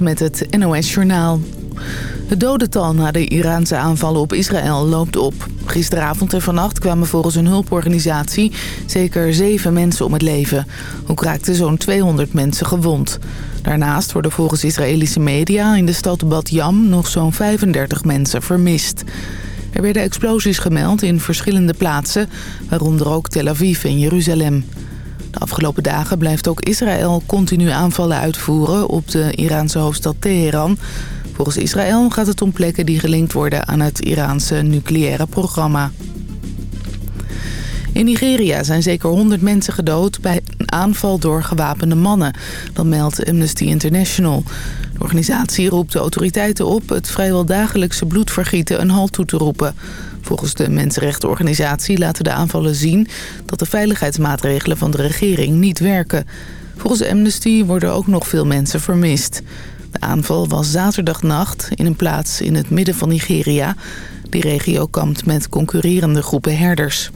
Met het NOS Journaal. Het dodental na de Iraanse aanvallen op Israël loopt op. Gisteravond en vannacht kwamen volgens een hulporganisatie zeker zeven mensen om het leven. Ook raakten zo'n 200 mensen gewond. Daarnaast worden volgens Israëlische media in de stad Bat Yam nog zo'n 35 mensen vermist. Er werden explosies gemeld in verschillende plaatsen, waaronder ook Tel Aviv en Jeruzalem. De afgelopen dagen blijft ook Israël continu aanvallen uitvoeren op de Iraanse hoofdstad Teheran. Volgens Israël gaat het om plekken die gelinkt worden aan het Iraanse nucleaire programma. In Nigeria zijn zeker 100 mensen gedood bij een aanval door gewapende mannen. Dat meldt Amnesty International. De organisatie roept de autoriteiten op het vrijwel dagelijkse bloedvergieten een halt toe te roepen. Volgens de mensenrechtenorganisatie laten de aanvallen zien dat de veiligheidsmaatregelen van de regering niet werken. Volgens Amnesty worden ook nog veel mensen vermist. De aanval was zaterdagnacht in een plaats in het midden van Nigeria. Die regio kampt met concurrerende groepen herders.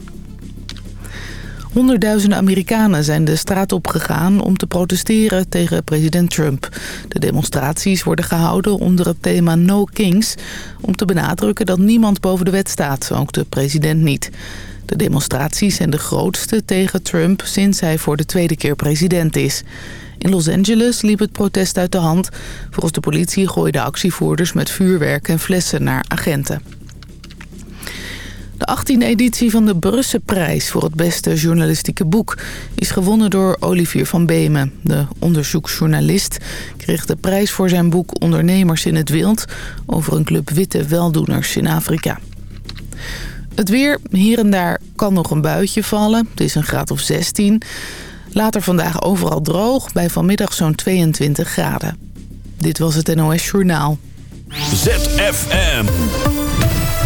Honderdduizenden Amerikanen zijn de straat opgegaan om te protesteren tegen president Trump. De demonstraties worden gehouden onder het thema No Kings... om te benadrukken dat niemand boven de wet staat, ook de president niet. De demonstraties zijn de grootste tegen Trump sinds hij voor de tweede keer president is. In Los Angeles liep het protest uit de hand. Volgens de politie gooiden actievoerders met vuurwerk en flessen naar agenten. De 18e editie van de Brusselprijs voor het beste journalistieke boek... is gewonnen door Olivier van Beemen. De onderzoeksjournalist kreeg de prijs voor zijn boek Ondernemers in het Wild... over een club witte weldoeners in Afrika. Het weer, hier en daar kan nog een buitje vallen. Het is een graad of 16. Later vandaag overal droog, bij vanmiddag zo'n 22 graden. Dit was het NOS Journaal. ZFM.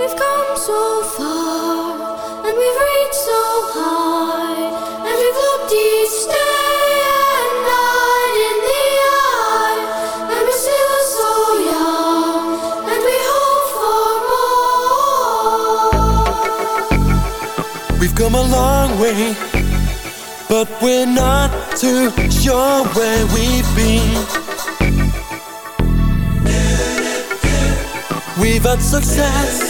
We've come so far, and we've reached so high, and we've looked each day and night in the eye, and we're still so young, and we hope for more. We've come a long way, but we're not too sure where we've been. We've had success.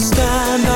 stand up.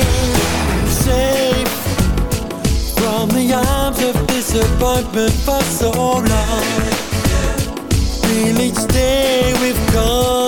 disappointment for so long. Till each day we've come.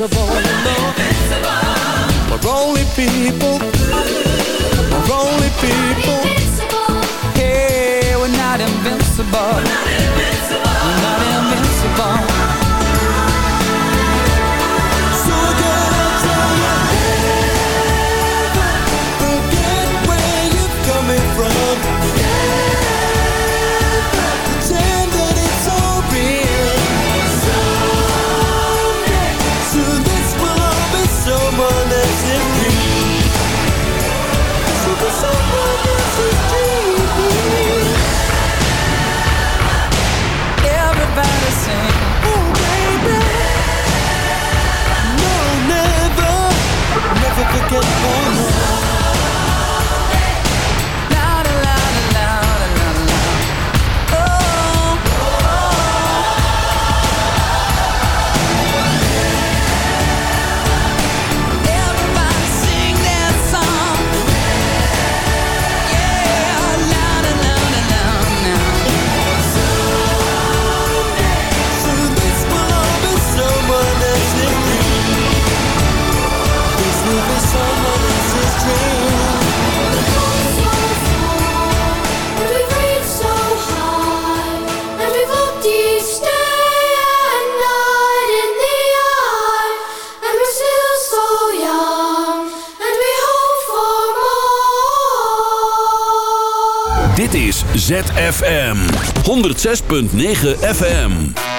invincible. We're invincible. We're only people. We're only people. We're we're not invincible. We're not 6.9 FM.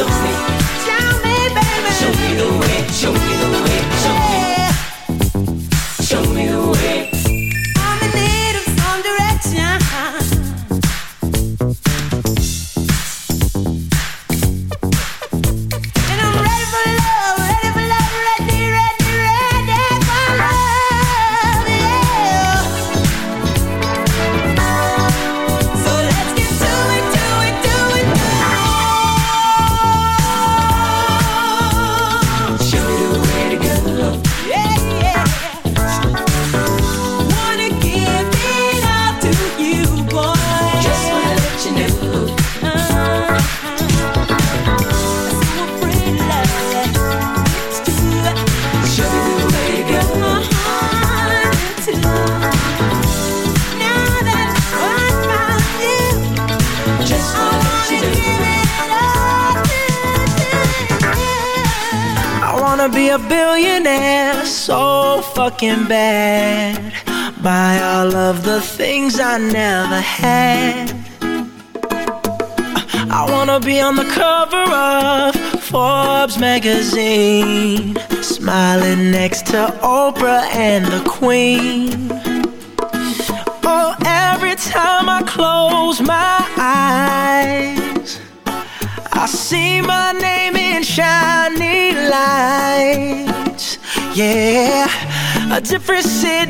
Show me. Show me, baby. Show me the way. Show me magazine, smiling next to Oprah and the Queen. Oh, every time I close my eyes, I see my name in shiny lights. Yeah, a different city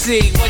see? What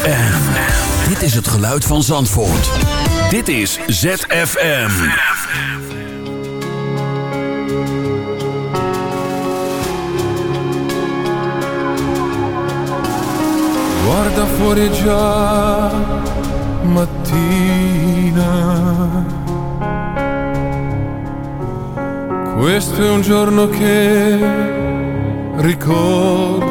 ZFM. Dit is het geluid van Zandvoort. Dit is ZFM. Guarda fuori già mattina Questo è un giorno che ricorderai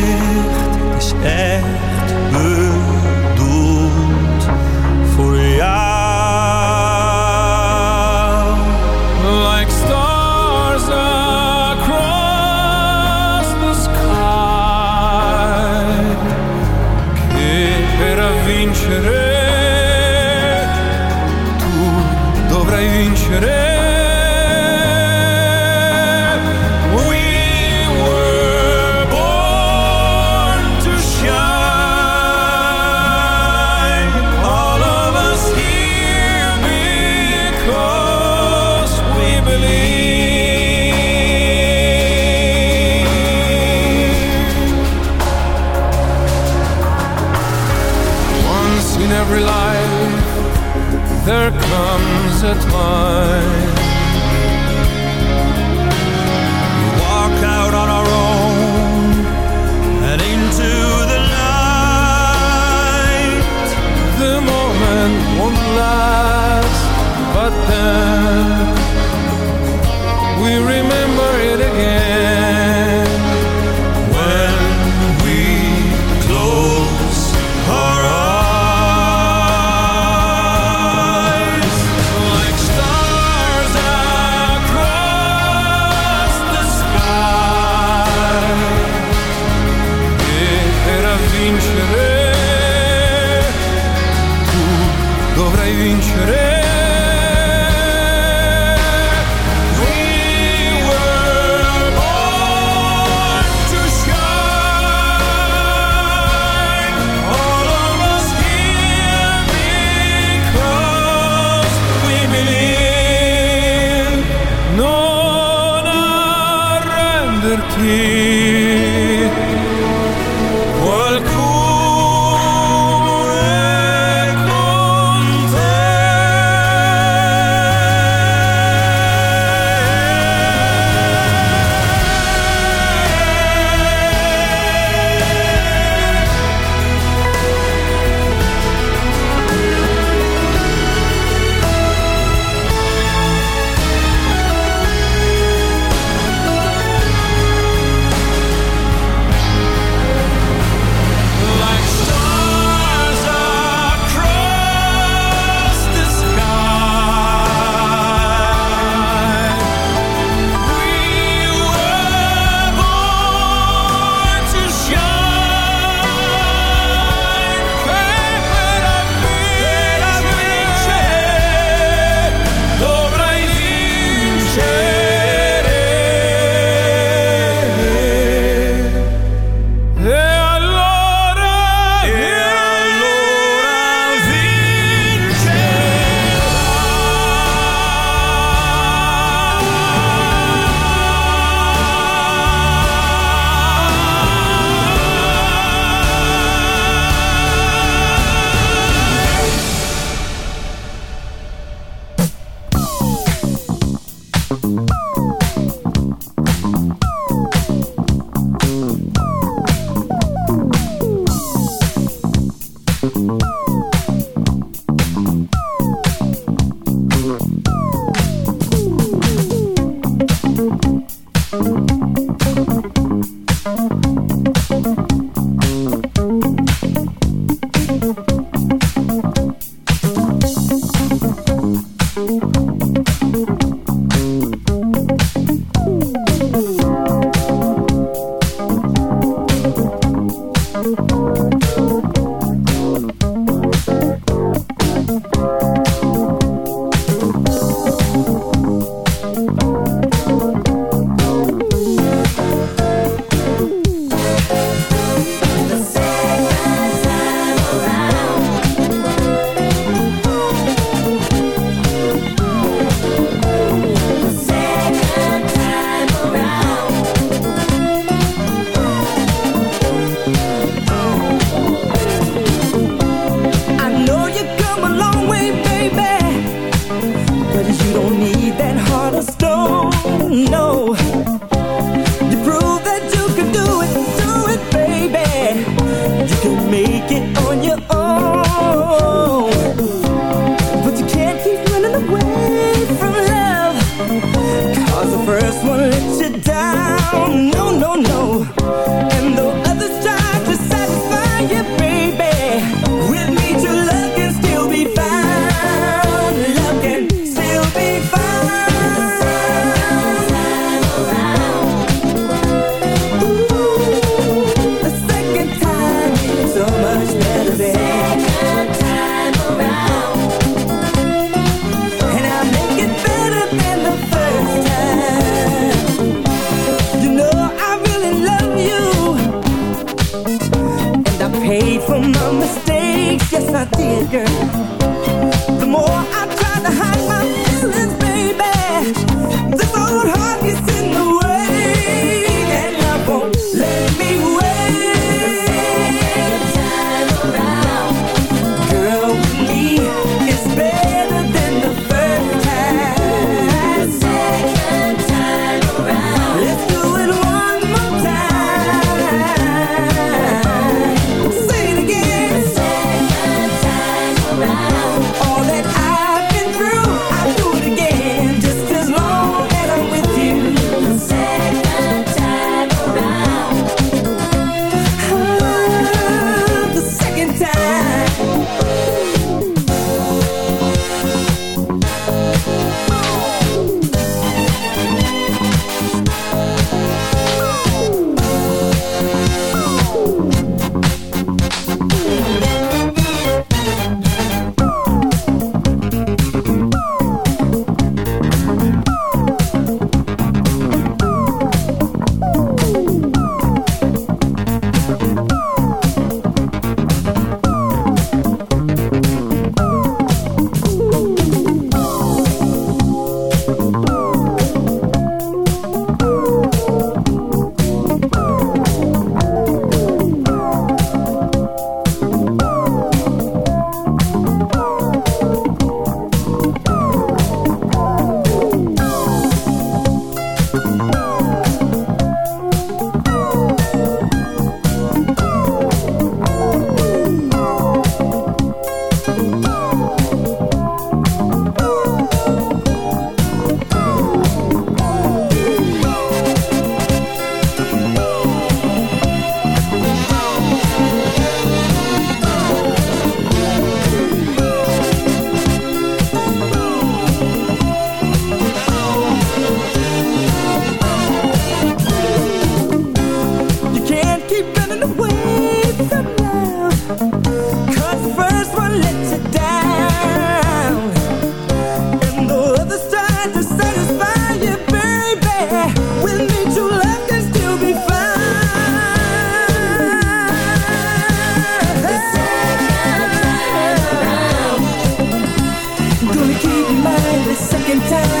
Second time,